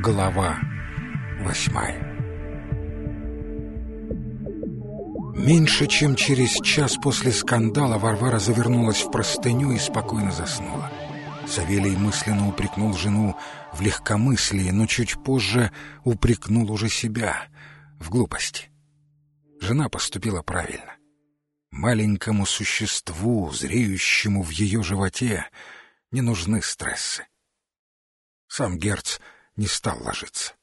Глава восьмая Меньше чем через час после скандала Варвара завернулась в простыню и спокойно заснула. Савелий мысленно упрекнул жену в легкомыслии, но чуть позже упрекнул уже себя в глупости. Жена поступила правильно. Маленькому существу, зреющему в ее животе, не нужны стрессы. Сам Герц не стал ложиться.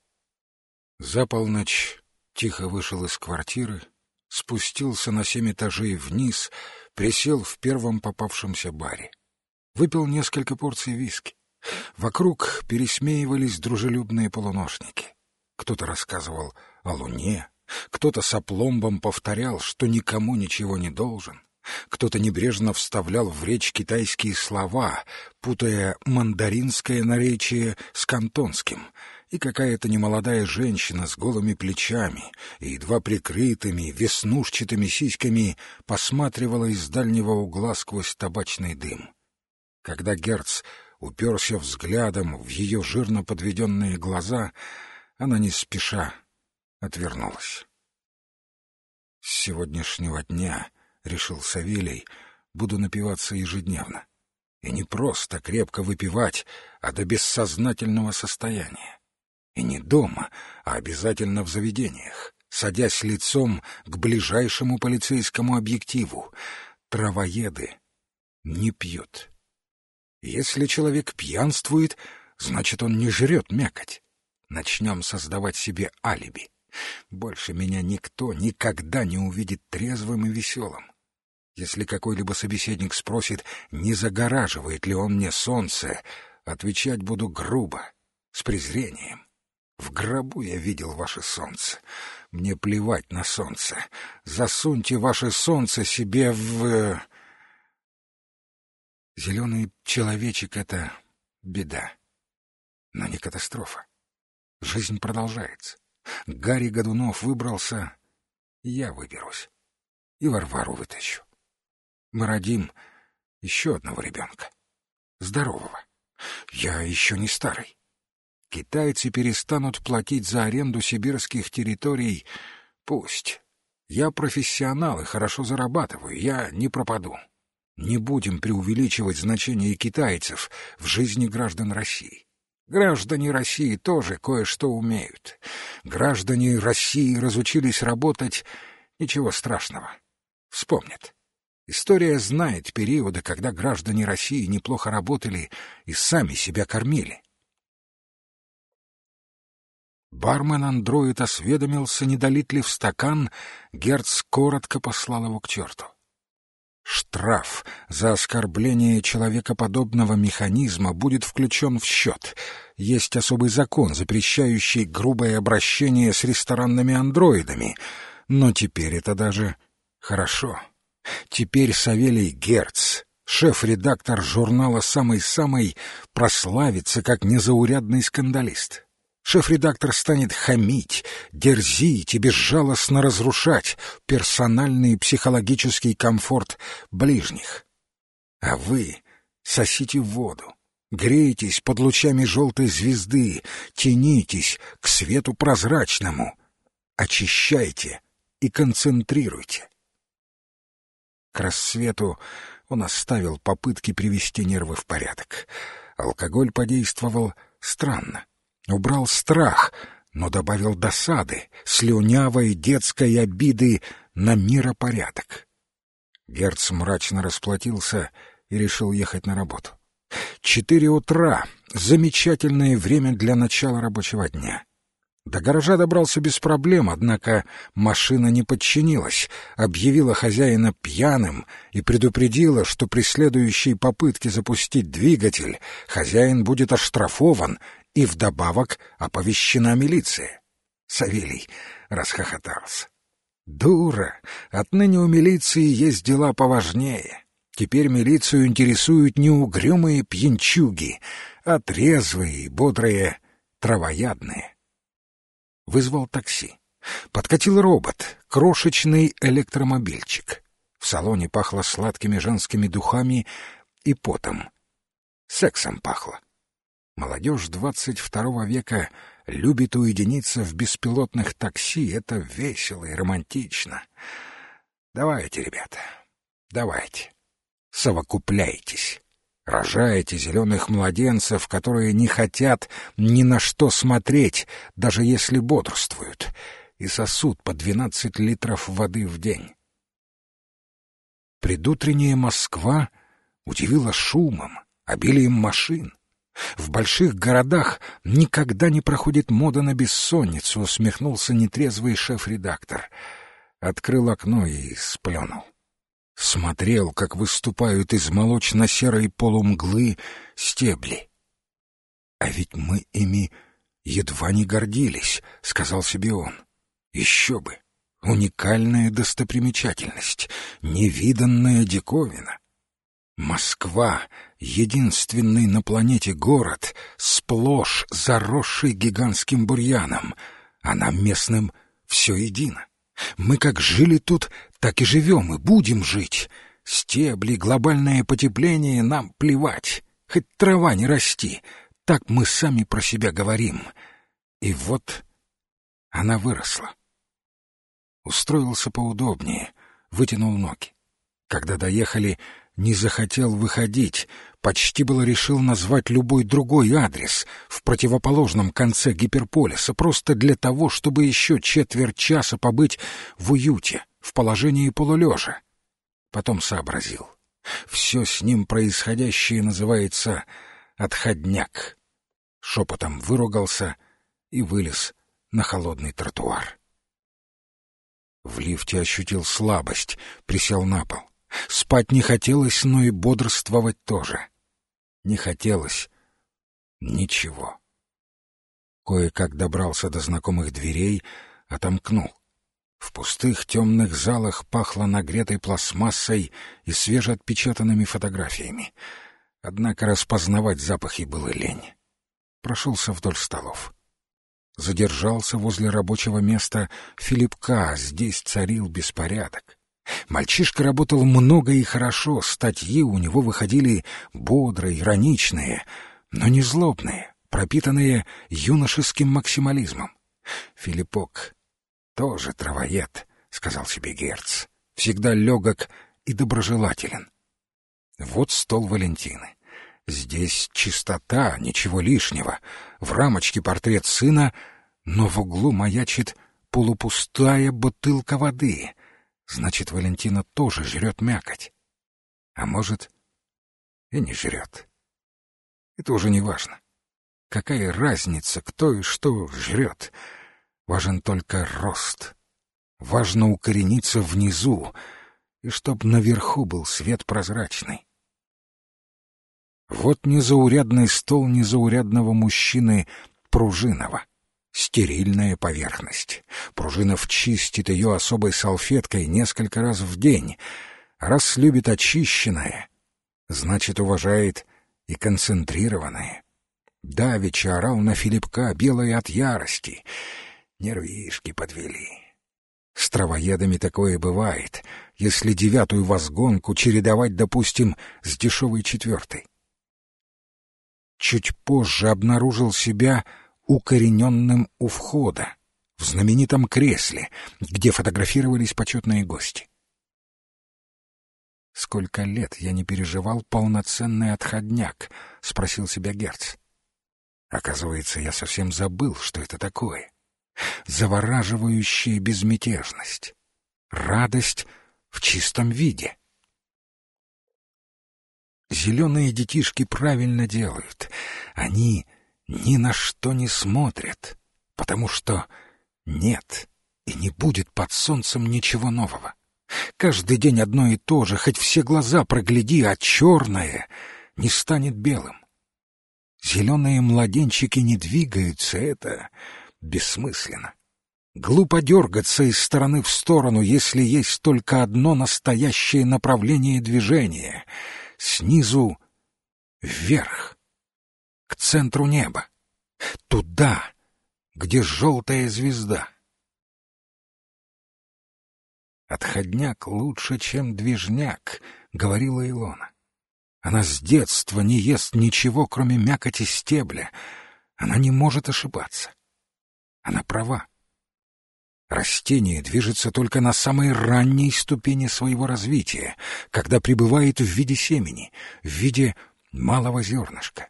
За полночь тихо вышел из квартиры, спустился на семь этажей вниз, присел в первом попавшемся баре. Выпил несколько порций виски. Вокруг пересмеивались дружелюбные полуношники. Кто-то рассказывал о луне, кто-то с опломбом повторял, что никому ничего не должен. Кто-то небрежно вставлял в речь китайские слова, путая мандаринское наречие с кантонским, и какая-то немолодая женщина с голыми плечами и едва прикрытыми веснушчатыми сиськами посматривала из дальнего угла сквозь табачный дым. Когда Герц уперся взглядом в ее жирно подведенные глаза, она не спеша отвернулась. С сегодняшнего дня, — решил Савелий, — буду напиваться ежедневно. И не просто крепко выпивать, а до бессознательного состояния. И не дома, а обязательно в заведениях, садясь лицом к ближайшему полицейскому объективу. Травоеды не пьют. Если человек пьянствует, значит, он не жрет мякоть. Начнем создавать себе алиби. Больше меня никто никогда не увидит трезвым и веселым. Если какой-либо собеседник спросит, не загораживает ли он мне солнце, отвечать буду грубо, с презрением. В гробу я видел ваше солнце. Мне плевать на солнце. Засуньте ваше солнце себе в... Зеленый человечек — это беда, но не катастрофа. Жизнь продолжается. Гарри Годунов выбрался, я выберусь. И Варвару вытащу. Мы родим еще одного ребенка. Здорового. Я еще не старый. Китайцы перестанут платить за аренду сибирских территорий. Пусть. Я профессионал и хорошо зарабатываю. Я не пропаду. Не будем преувеличивать значение китайцев в жизни граждан России. Граждане России тоже кое-что умеют. Граждане России разучились работать, ничего страшного. Вспомнят. История знает периоды, когда граждане России неплохо работали и сами себя кормили. Бармен-андроид осведомился, не долит ли в стакан, Герц коротко послал его к черту. Штраф за оскорбление человекоподобного механизма будет включен в счет. Есть особый закон, запрещающий грубое обращение с ресторанными андроидами. Но теперь это даже хорошо. Теперь Савелий Герц, шеф-редактор журнала «Самый-самый», прославится как незаурядный скандалист. Шеф-редактор станет хамить, дерзить и безжалостно разрушать персональный и психологический комфорт ближних. А вы сосите воду, греетесь под лучами желтой звезды, тянитесь к свету прозрачному, очищайте и концентрируйте. К рассвету он оставил попытки привести нервы в порядок. Алкоголь подействовал странно убрал страх, но добавил досады, слюнявой детской обиды на миропорядок. Герц мрачно расплатился и решил ехать на работу. Четыре утра — замечательное время для начала рабочего дня. До гаража добрался без проблем, однако машина не подчинилась, объявила хозяина пьяным и предупредила, что при следующей попытке запустить двигатель хозяин будет оштрафован и вдобавок оповещена милиция. Савелий расхохотался. «Дура! Отныне у милиции есть дела поважнее. Теперь милицию интересуют не угрюмые пьянчуги, а трезвые и бодрые травоядные». Вызвал такси. Подкатил робот, крошечный электромобильчик. В салоне пахло сладкими женскими духами и потом. Сексом пахло. Молодежь двадцать второго века любит уединиться в беспилотных такси. Это весело и романтично. Давайте, ребята, давайте. Совокупляйтесь. Рожаете зеленых младенцев, которые не хотят ни на что смотреть, даже если бодрствуют, и сосут по двенадцать литров воды в день. Предутренняя Москва удивила шумом, обилием машин. В больших городах никогда не проходит мода на бессонницу, усмехнулся нетрезвый шеф-редактор. Открыл окно и сплюнул. Смотрел, как выступают из молочно-серой полумглы стебли. «А ведь мы ими едва не гордились», — сказал себе он. «Еще бы! Уникальная достопримечательность, невиданная диковина. Москва — единственный на планете город, сплошь заросший гигантским бурьяном, а нам местным все едино. Мы как жили тут, так и живем и будем жить. Стебли, глобальное потепление — нам плевать, хоть трава не расти, так мы сами про себя говорим. И вот она выросла устроился поудобнее, вытянул ноги. Когда доехали, не захотел выходить, почти было решил назвать любой другой адрес в противоположном конце гиперполиса, просто для того, чтобы еще четверть часа побыть в уюте, в положении полулежа. Потом сообразил. Все с ним происходящее называется «отходняк». Шепотом выругался и вылез на холодный тротуар. В лифте ощутил слабость, присел на пол. Спать не хотелось, но и бодрствовать тоже. Не хотелось ничего. Кое-как добрался до знакомых дверей, отомкнул. В пустых темных залах пахло нагретой пластмассой и свежеотпечатанными фотографиями. Однако распознавать запахи было лень. Прошелся вдоль столов задержался возле рабочего места Филипка, здесь царил беспорядок. Мальчишка работал много и хорошо, статьи у него выходили бодрые, ироничные, но не злобные, пропитанные юношеским максимализмом. Филиппок тоже травоед, — сказал себе Герц, — всегда легок и доброжелателен. Вот стол Валентины. Здесь чистота, ничего лишнего. В рамочке портрет сына, но в углу маячит полупустая бутылка воды. Значит, Валентина тоже жрет мякоть. А может, и не жрет. Это уже не важно. Какая разница, кто и что жрет? Важен только рост. Важно укорениться внизу, и чтоб наверху был свет прозрачный. Вот незаурядный стол незаурядного мужчины Пружинова. Стерильная поверхность. Пружинов чистит ее особой салфеткой несколько раз в день. Раз любит очищенное, значит, уважает и концентрированное. Давича орал на Филипка, белый от ярости. Нервишки подвели. С травоедами такое бывает, если девятую возгонку чередовать, допустим, с дешевой четвертой чуть позже обнаружил себя укорененным у входа, в знаменитом кресле, где фотографировались почетные гости. «Сколько лет я не переживал полноценный отходняк?» — спросил себя Герц. Оказывается, я совсем забыл, что это такое. Завораживающая безмятежность. Радость в чистом виде. Зеленые детишки правильно делают. Они ни на что не смотрят, потому что нет и не будет под солнцем ничего нового. Каждый день одно и то же, хоть все глаза прогляди, а черное не станет белым. Зеленые младенчики не двигаются, это бессмысленно. Глупо дергаться из стороны в сторону, если есть только одно настоящее направление движения — снизу вверх, к центру неба, туда, где желтая звезда. «Отходняк лучше, чем движняк», — говорила Илона. «Она с детства не ест ничего, кроме мякоти стебля. Она не может ошибаться. Она права. Растение движется только на самой ранней ступени своего развития, когда пребывает в виде семени, в виде малого зернышка.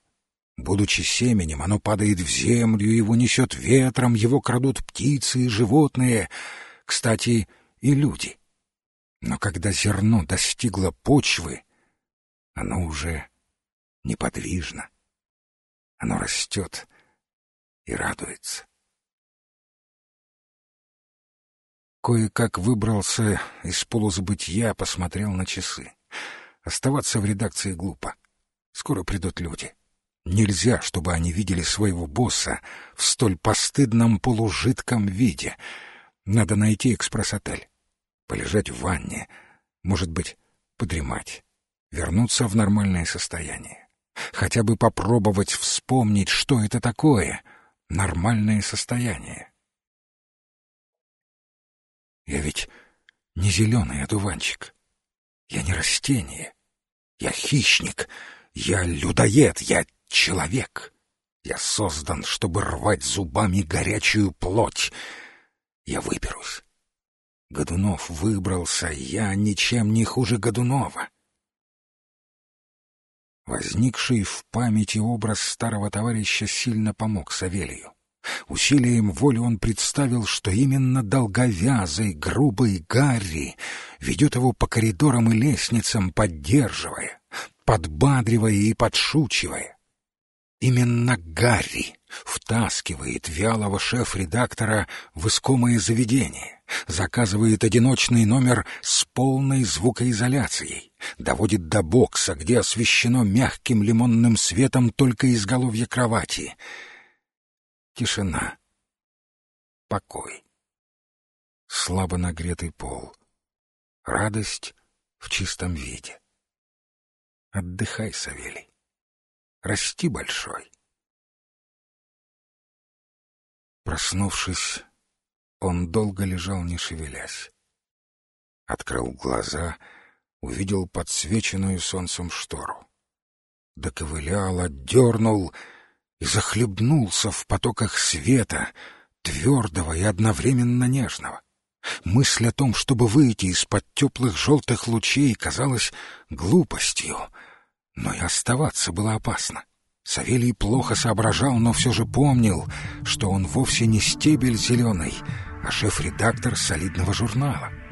Будучи семенем, оно падает в землю, его несет ветром, его крадут птицы и животные, кстати, и люди. Но когда зерно достигло почвы, оно уже неподвижно. Оно растет и радуется. Кое-как выбрался из полузабытия, посмотрел на часы. Оставаться в редакции глупо. Скоро придут люди. Нельзя, чтобы они видели своего босса в столь постыдном полужидком виде. Надо найти экспресс-отель, полежать в ванне, может быть, подремать, вернуться в нормальное состояние. Хотя бы попробовать вспомнить, что это такое — нормальное состояние. Я ведь не зеленый одуванчик. Я не растение. Я хищник. Я людоед. Я человек. Я создан, чтобы рвать зубами горячую плоть. Я выберусь. Годунов выбрался. Я ничем не хуже Годунова. Возникший в памяти образ старого товарища сильно помог Савелью. Усилием воли он представил, что именно долговязый, грубый Гарри ведет его по коридорам и лестницам, поддерживая, подбадривая и подшучивая. Именно Гарри втаскивает вялого шеф-редактора в искомое заведение, заказывает одиночный номер с полной звукоизоляцией, доводит до бокса, где освещено мягким лимонным светом только изголовье кровати — Тишина. Покой. Слабо нагретый пол. Радость в чистом виде. Отдыхай, Савелий. Расти большой. Проснувшись, он долго лежал, не шевелясь. Открыл глаза, увидел подсвеченную солнцем штору. Доковылял, отдернул — и захлебнулся в потоках света, твердого и одновременно нежного. Мысль о том, чтобы выйти из-под теплых желтых лучей, казалась глупостью, но и оставаться было опасно. Савелий плохо соображал, но все же помнил, что он вовсе не стебель зеленый, а шеф-редактор солидного журнала —